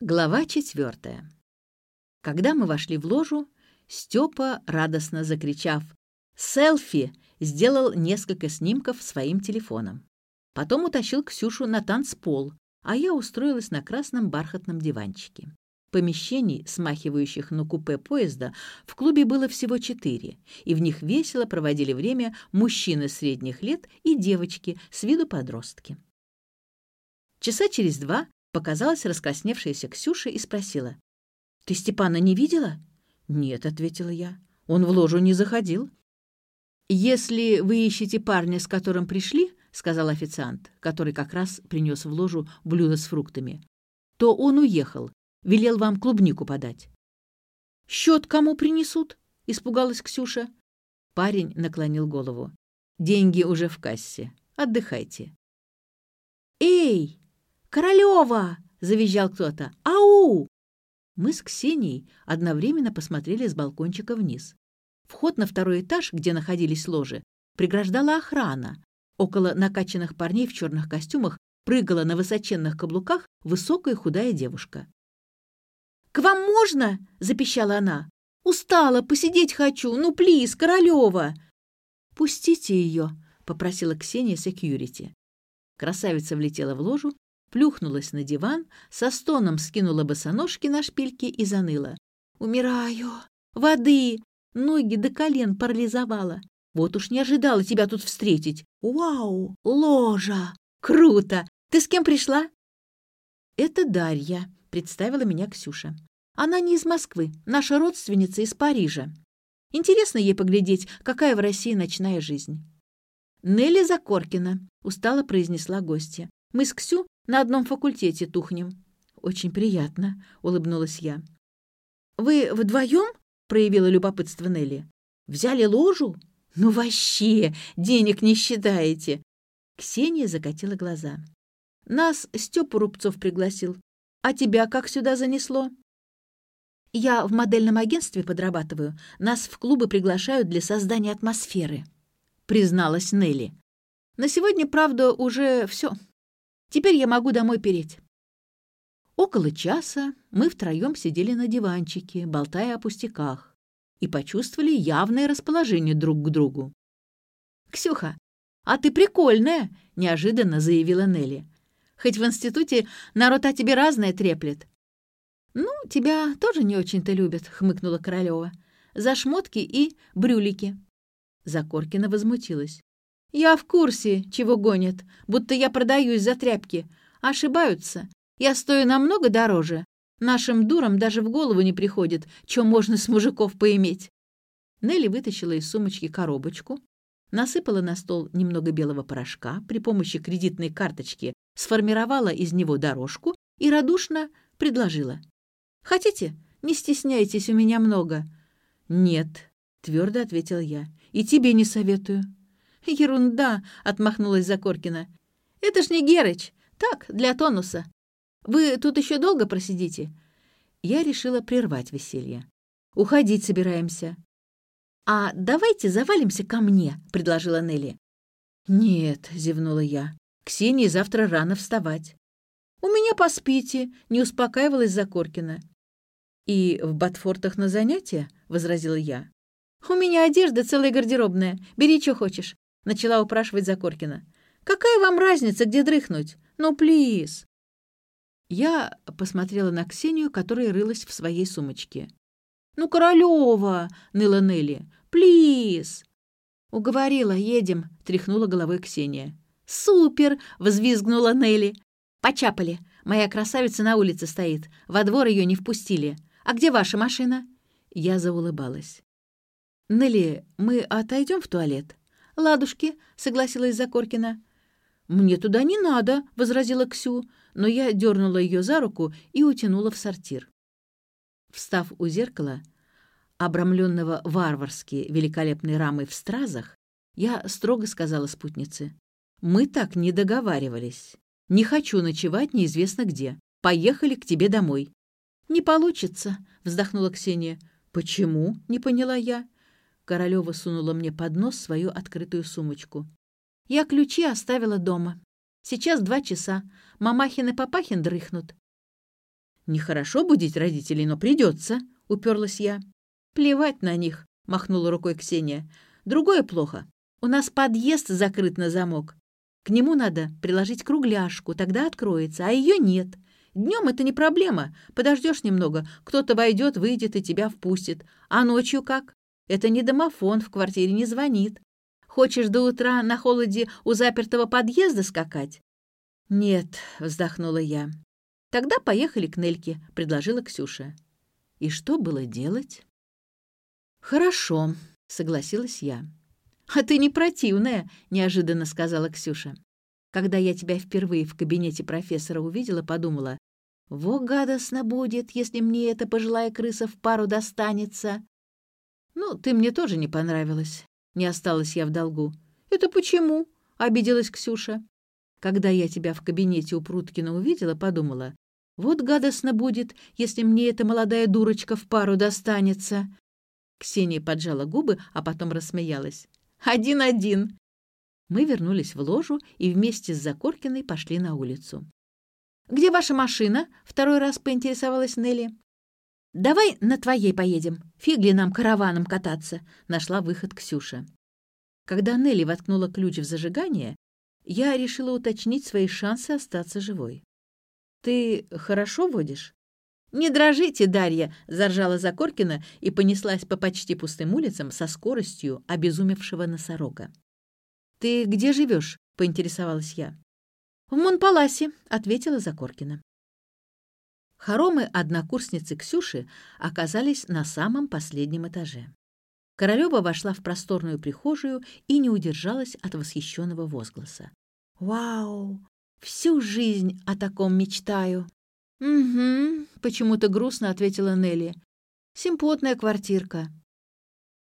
Глава четвертая. Когда мы вошли в ложу, Степа, радостно закричав «Селфи!», сделал несколько снимков своим телефоном. Потом утащил Ксюшу на танцпол, а я устроилась на красном бархатном диванчике. Помещений, смахивающих на купе поезда, в клубе было всего четыре, и в них весело проводили время мужчины средних лет и девочки, с виду подростки. Часа через два показалась раскрасневшаяся Ксюша и спросила. «Ты Степана не видела?» «Нет», — ответила я. «Он в ложу не заходил». «Если вы ищете парня, с которым пришли», — сказал официант, который как раз принес в ложу блюдо с фруктами, «то он уехал, велел вам клубнику подать». «Счет кому принесут?» — испугалась Ксюша. Парень наклонил голову. «Деньги уже в кассе. Отдыхайте». «Эй!» «Королева!» — завизжал кто-то. «Ау!» Мы с Ксенией одновременно посмотрели с балкончика вниз. Вход на второй этаж, где находились ложи, преграждала охрана. Около накачанных парней в черных костюмах прыгала на высоченных каблуках высокая худая девушка. «К вам можно?» — запищала она. «Устала, посидеть хочу. Ну, плиз, Королева!» «Пустите ее», — попросила Ксения секьюрити. Красавица влетела в ложу плюхнулась на диван, со стоном скинула босоножки на шпильки и заныла. «Умираю! Воды! Ноги до колен парализовала. Вот уж не ожидала тебя тут встретить. Вау! Ложа! Круто! Ты с кем пришла?» «Это Дарья», — представила меня Ксюша. «Она не из Москвы, наша родственница из Парижа. Интересно ей поглядеть, какая в России ночная жизнь». «Нелли Закоркина», — устало произнесла гостья. «Мы с Ксю на одном факультете тухнем». «Очень приятно», — улыбнулась я. «Вы вдвоем?» — проявила любопытство Нелли. «Взяли ложу? Ну вообще, денег не считаете!» Ксения закатила глаза. «Нас Степа Рубцов пригласил. А тебя как сюда занесло?» «Я в модельном агентстве подрабатываю. Нас в клубы приглашают для создания атмосферы», — призналась Нелли. «На сегодня, правда, уже все. Теперь я могу домой переть». Около часа мы втроем сидели на диванчике, болтая о пустяках, и почувствовали явное расположение друг к другу. «Ксюха, а ты прикольная!» — неожиданно заявила Нелли. «Хоть в институте народ о тебе разное треплет». «Ну, тебя тоже не очень-то любят», — хмыкнула Королева. «За шмотки и брюлики». Закоркина возмутилась. «Я в курсе, чего гонят, будто я продаюсь за тряпки. Ошибаются. Я стою намного дороже. Нашим дурам даже в голову не приходит, что можно с мужиков поиметь». Нелли вытащила из сумочки коробочку, насыпала на стол немного белого порошка, при помощи кредитной карточки сформировала из него дорожку и радушно предложила. «Хотите? Не стесняйтесь, у меня много». «Нет», — твердо ответил я, — «и тебе не советую». «Ерунда!» — отмахнулась Закоркина. «Это ж не Герыч. Так, для тонуса. Вы тут еще долго просидите?» Я решила прервать веселье. «Уходить собираемся». «А давайте завалимся ко мне», — предложила Нелли. «Нет», — зевнула я. «Ксении завтра рано вставать». «У меня поспите», — не успокаивалась Закоркина. «И в Батфортах на занятия?» — возразила я. «У меня одежда целая гардеробная. Бери, что хочешь начала упрашивать Закоркина. «Какая вам разница, где дрыхнуть? Ну, плиз!» Я посмотрела на Ксению, которая рылась в своей сумочке. «Ну, Королева!» — ныла Нелли. «Плиз!» «Уговорила, едем!» — тряхнула головой Ксения. «Супер!» — взвизгнула Нелли. «Почапали. Моя красавица на улице стоит. Во двор ее не впустили. А где ваша машина?» Я заулыбалась. «Нелли, мы отойдем в туалет?» «Ладушки», — согласилась Закоркина. «Мне туда не надо», — возразила Ксю, но я дернула ее за руку и утянула в сортир. Встав у зеркала, обрамленного варварски великолепной рамой в стразах, я строго сказала спутнице. «Мы так не договаривались. Не хочу ночевать неизвестно где. Поехали к тебе домой». «Не получится», — вздохнула Ксения. «Почему?» — не поняла я. Королева сунула мне под нос свою открытую сумочку. «Я ключи оставила дома. Сейчас два часа. Мамахин и Папахин дрыхнут». «Нехорошо будить родителей, но придется», — уперлась я. «Плевать на них», — махнула рукой Ксения. «Другое плохо. У нас подъезд закрыт на замок. К нему надо приложить кругляшку, тогда откроется, а ее нет. Днем это не проблема. Подождешь немного, кто-то войдет, выйдет и тебя впустит. А ночью как? Это не домофон, в квартире не звонит. Хочешь до утра на холоде у запертого подъезда скакать? Нет, вздохнула я. Тогда поехали к Нельке, предложила Ксюша. И что было делать? Хорошо, согласилась я. «А ты не противная», — неожиданно сказала Ксюша. «Когда я тебя впервые в кабинете профессора увидела, подумала, во гадостно будет, если мне эта пожилая крыса в пару достанется. «Ну, ты мне тоже не понравилась. Не осталась я в долгу». «Это почему?» — обиделась Ксюша. «Когда я тебя в кабинете у Пруткина увидела, подумала, вот гадостно будет, если мне эта молодая дурочка в пару достанется». Ксения поджала губы, а потом рассмеялась. «Один-один». Мы вернулись в ложу и вместе с Закоркиной пошли на улицу. «Где ваша машина?» — второй раз поинтересовалась Нелли. «Давай на твоей поедем. Фигли нам караваном кататься», — нашла выход Ксюша. Когда Нелли воткнула ключ в зажигание, я решила уточнить свои шансы остаться живой. «Ты хорошо водишь?» «Не дрожите, Дарья!» — заржала Закоркина и понеслась по почти пустым улицам со скоростью обезумевшего носорога. «Ты где живешь?» — поинтересовалась я. «В Монпаласе», — ответила Закоркина. Хоромы однокурсницы Ксюши оказались на самом последнем этаже. Королева вошла в просторную прихожую и не удержалась от восхищенного возгласа. «Вау! Всю жизнь о таком мечтаю!» «Угу», — почему-то грустно ответила Нелли. «Симпотная квартирка».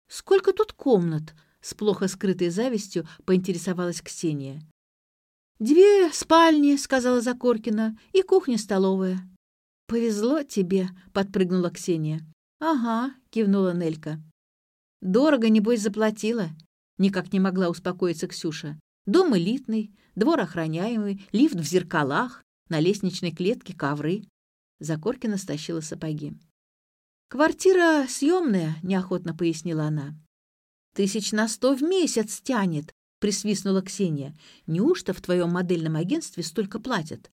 «Сколько тут комнат?» — с плохо скрытой завистью поинтересовалась Ксения. «Две спальни», — сказала Закоркина, — «и кухня-столовая». «Повезло тебе», — подпрыгнула Ксения. «Ага», — кивнула Нелька. «Дорого, небось, заплатила», — никак не могла успокоиться Ксюша. «Дом элитный, двор охраняемый, лифт в зеркалах, на лестничной клетке ковры». Закоркина стащила сапоги. «Квартира съемная», — неохотно пояснила она. «Тысяч на сто в месяц тянет», — присвистнула Ксения. «Неужто в твоем модельном агентстве столько платят?»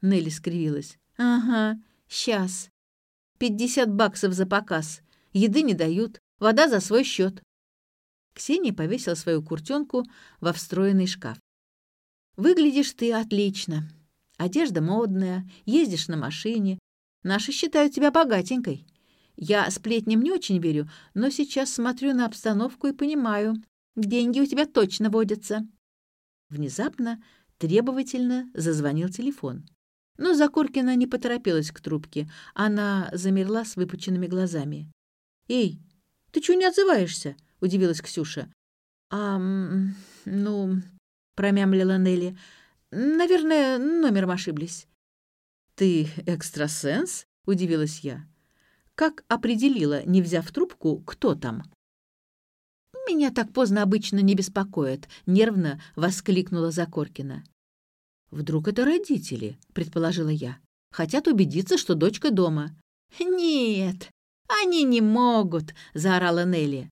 Нелли скривилась. «Ага, Сейчас. Пятьдесят баксов за показ. Еды не дают. Вода за свой счет. Ксения повесила свою куртенку во встроенный шкаф. «Выглядишь ты отлично. Одежда модная, ездишь на машине. Наши считают тебя богатенькой. Я сплетням не очень верю, но сейчас смотрю на обстановку и понимаю, деньги у тебя точно водятся». Внезапно, требовательно зазвонил телефон. Но Закоркина не поторопилась к трубке. Она замерла с выпученными глазами. «Эй, ты чего не отзываешься?» — удивилась Ксюша. «А, ну...» — промямлила Нелли. «Наверное, номером ошиблись». «Ты экстрасенс?» — удивилась я. «Как определила, не взяв трубку, кто там?» «Меня так поздно обычно не беспокоит», — нервно воскликнула Закоркина. «Вдруг это родители?» — предположила я. «Хотят убедиться, что дочка дома». «Нет, они не могут!» — заорала Нелли.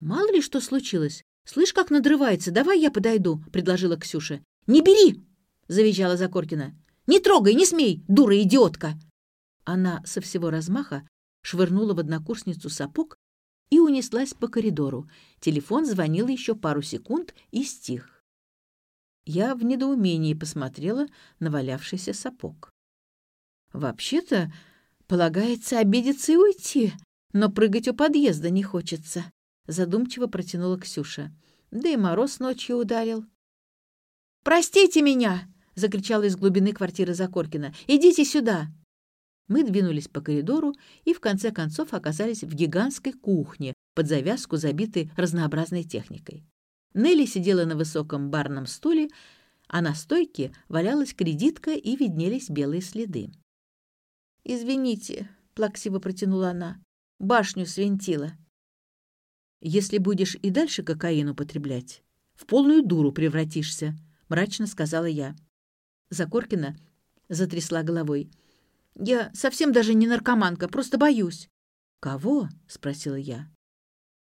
«Мало ли что случилось. Слышь, как надрывается. Давай я подойду», — предложила Ксюша. «Не бери!» — завизжала Закоркина. «Не трогай, не смей, дура-идиотка!» Она со всего размаха швырнула в однокурсницу сапог и унеслась по коридору. Телефон звонил еще пару секунд и стих. Я в недоумении посмотрела на валявшийся сапог. «Вообще-то полагается обидеться и уйти, но прыгать у подъезда не хочется», — задумчиво протянула Ксюша. Да и мороз ночью ударил. «Простите меня!» — закричала из глубины квартиры Закоркина. «Идите сюда!» Мы двинулись по коридору и в конце концов оказались в гигантской кухне, под завязку забитой разнообразной техникой. Нелли сидела на высоком барном стуле, а на стойке валялась кредитка и виднелись белые следы. «Извините», — плаксиво протянула она, — «башню свинтила». «Если будешь и дальше кокаин употреблять, в полную дуру превратишься», — мрачно сказала я. Закоркина затрясла головой. «Я совсем даже не наркоманка, просто боюсь». «Кого?» — спросила я.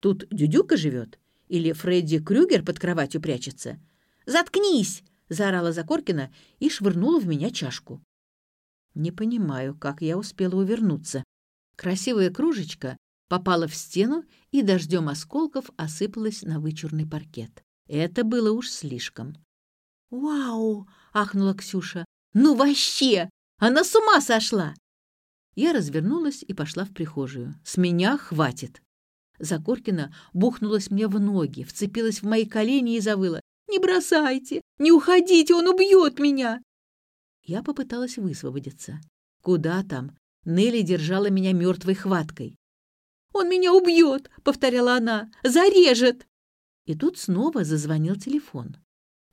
«Тут Дюдюка живет? Или Фредди Крюгер под кроватью прячется?» «Заткнись!» — заорала Закоркина и швырнула в меня чашку. Не понимаю, как я успела увернуться. Красивая кружечка попала в стену и дождем осколков осыпалась на вычурный паркет. Это было уж слишком. «Вау!» — ахнула Ксюша. «Ну вообще! Она с ума сошла!» Я развернулась и пошла в прихожую. «С меня хватит!» Закоркина бухнулась мне в ноги, вцепилась в мои колени и завыла. «Не бросайте! Не уходите! Он убьет меня!» Я попыталась высвободиться. Куда там? Нелли держала меня мертвой хваткой. «Он меня убьет!» — повторяла она. «Зарежет!» И тут снова зазвонил телефон.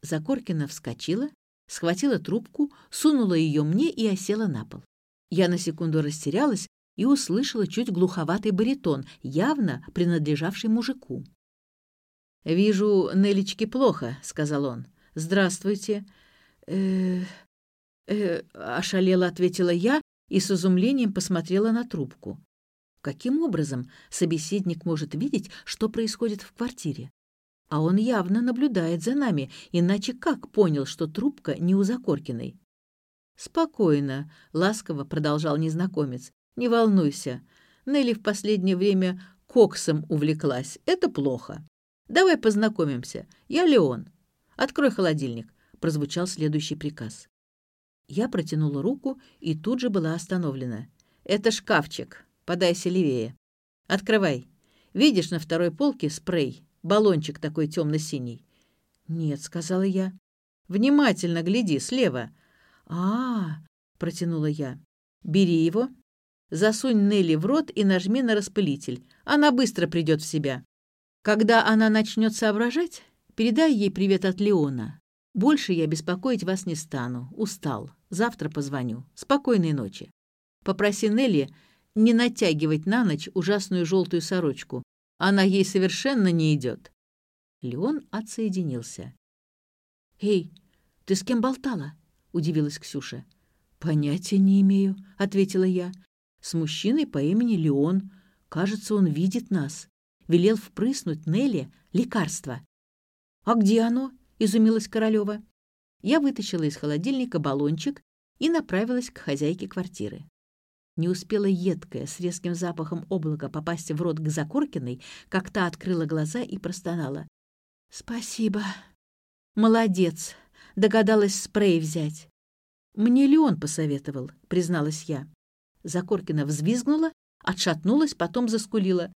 Закоркина вскочила, схватила трубку, сунула ее мне и осела на пол. Я на секунду растерялась и услышала чуть глуховатый баритон, явно принадлежавший мужику. «Вижу, Нелечке плохо», — сказал он. «Здравствуйте». «Э, «Э, — ошалела ответила я и с изумлением посмотрела на трубку. Каким образом собеседник может видеть, что происходит в квартире? А он явно наблюдает за нами, иначе как понял, что трубка не у Закоркиной? «Спокойно», — ласково продолжал незнакомец. «Не волнуйся. Нелли в последнее время коксом увлеклась. Это плохо. Давай познакомимся. Я Леон. Открой холодильник», — прозвучал следующий приказ. Я протянула руку и тут же была остановлена. «Это шкафчик. Подайся левее. Открывай. Видишь на второй полке спрей? Баллончик такой темно-синий». «Нет», — сказала я. «Внимательно гляди, слева». «А-а-а», протянула я. «Бери его, засунь Нелли в рот и нажми на распылитель. Она быстро придет в себя. Когда она начнет соображать, передай ей привет от Леона. Больше я беспокоить вас не стану. Устал. Завтра позвоню. Спокойной ночи. Попроси Нелли не натягивать на ночь ужасную желтую сорочку. Она ей совершенно не идет. Леон отсоединился. «Эй, ты с кем болтала?» — удивилась Ксюша. «Понятия не имею», — ответила я. «С мужчиной по имени Леон. Кажется, он видит нас. Велел впрыснуть Нелли лекарство». «А где оно?» — изумилась Королева. Я вытащила из холодильника баллончик и направилась к хозяйке квартиры. Не успела едкая, с резким запахом облака попасть в рот к Закоркиной, как та открыла глаза и простонала. «Спасибо. Молодец. Догадалась спрей взять». «Мне ли он посоветовал?» — призналась я. Закоркина взвизгнула, отшатнулась, потом заскулила.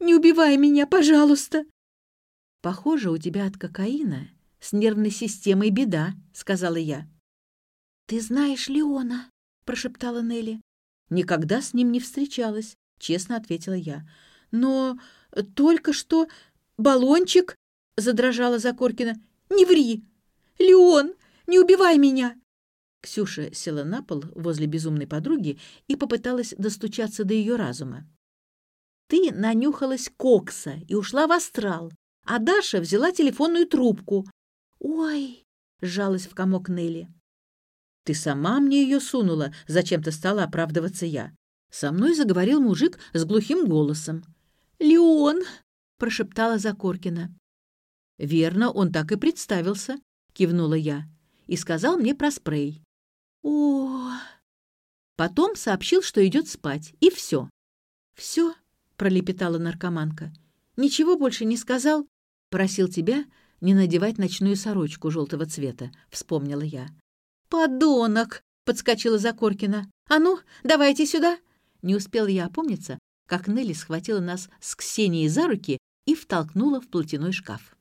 «Не убивай меня, пожалуйста!» «Похоже, у тебя от кокаина с нервной системой беда», — сказала я. «Ты знаешь Леона?» — прошептала Нелли. «Никогда с ним не встречалась», — честно ответила я. «Но только что баллончик...» — задрожала Закоркина. «Не ври! Леон, не убивай меня!» Ксюша села на пол возле безумной подруги и попыталась достучаться до ее разума. «Ты нанюхалась кокса и ушла в астрал, а Даша взяла телефонную трубку, «Ой!» — сжалась в комок Нелли. «Ты сама мне ее сунула, зачем-то стала оправдываться я». Со мной заговорил мужик с глухим голосом. «Леон!» — прошептала Закоркина. «Верно, он так и представился», — кивнула я, и сказал мне про спрей. о Потом сообщил, что идет спать, и все. «Все?» — пролепетала наркоманка. «Ничего больше не сказал?» «Просил тебя не надевать ночную сорочку желтого цвета», — вспомнила я. «Подонок!» — подскочила Закоркина. «А ну, давайте сюда!» Не успела я опомниться, как Нелли схватила нас с Ксенией за руки и втолкнула в платяной шкаф.